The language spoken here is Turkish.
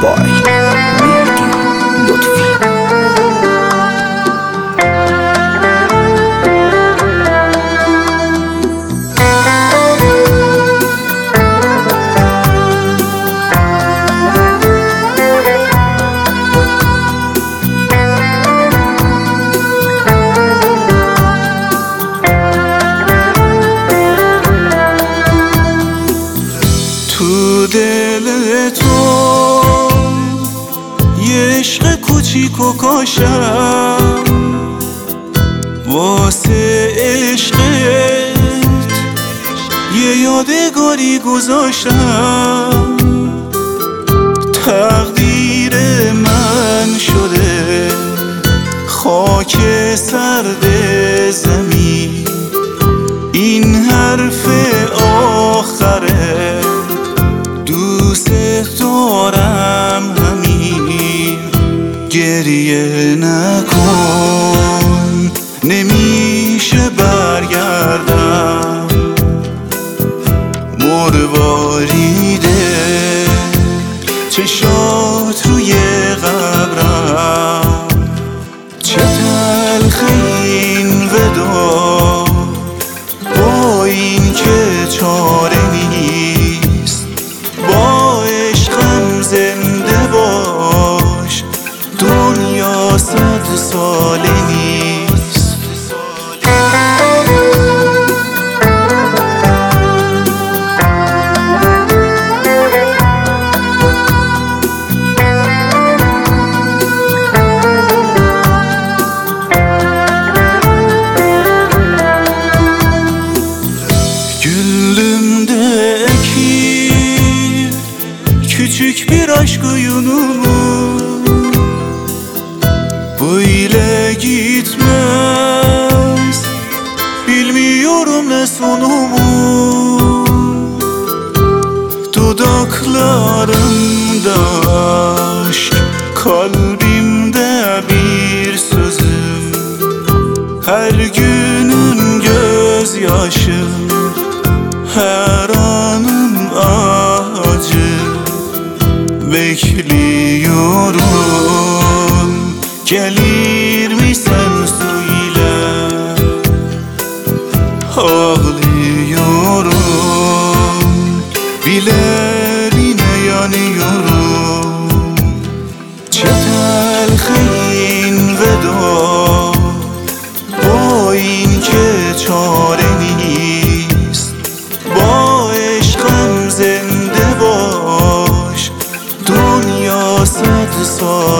by Mehdi Lutfi تو دل تو یه عشق کوچیک و کاشم. واسه عشقت یه یادگاری گذاشتم. تقدیر من نمیشه برگردم. مرواریده چشات روی قبرم. چه تلخ این ودا با این که چاره نیست. با عشقم زنده باش. دنیا صد ساله. Gülümdeki küçük bir aşk oyunumu Böyle gitmez. Bilmiyorum ne sonumu Dudaklarımda aşk Kalbimde bir sözüm. Her günün gözyaşım her anım acı Bekliyorum. Gelir mi sen söyle Ağlıyorum. Bilerine yanıyorum. Çetel xeyin veda Boyun ke corazón.